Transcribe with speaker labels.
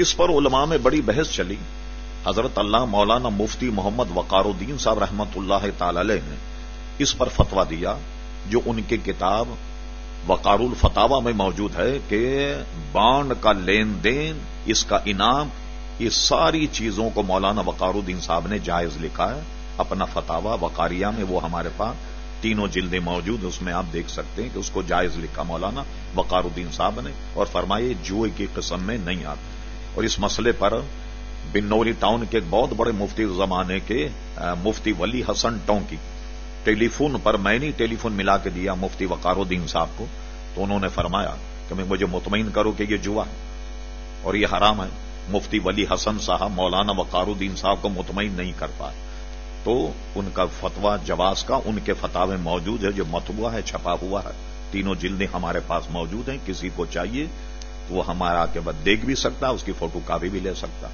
Speaker 1: اس پر علماء میں بڑی بحث چلی۔ حضرت اللہ مولانا مفتی محمد وقار الدین صاحب رحمت اللہ تعالی علیہ نے اس پر فتوا دیا جو ان کی کتاب وقار الفتاوا میں موجود ہے کہ بانڈ کا لین دین، اس کا انعام، یہ ساری چیزوں کو مولانا وقار الدین صاحب نے جائز لکھا ہے۔ اپنا فتوا وقاریہ میں وہ ہمارے پاس تینوں جلدیں موجود اس میں آپ دیکھ سکتے ہیں کہ اس کو جائز لکھا مولانا وقار الدین صاحب نے اور فرمائے جوئے کی قسم میں نہیں آتے اور اس مسئلے پر بنوری ٹاؤن کے ایک بہت بڑے مفتی زمانے کے مفتی ولی حسن ٹونکی۔ ٹیلی فون پر میں نے ٹیلی فون ملا کے دیا مفتی وقار الدین صاحب کو، تو انہوں نے فرمایا کہ میں مجھے مطمئن کرو کہ یہ جوا ہے۔ اور یہ حرام ہے۔ مفتی ولی حسن صاحب مولانا وقار الدین صاحب کو مطمئن نہیں کر پائے۔ تو ان کا فتوا جواز کا ان کے فتح موجود ہے، جو متبوا ہے، چھپا ہوا ہے۔ تینوں جلدیں ہمارے پاس موجود ہیں، کسی کو چاہیے وہ ہمارا کے بعد دیکھ بھی سکتا اس کی فوٹو کاپی بھی لے سکتا۔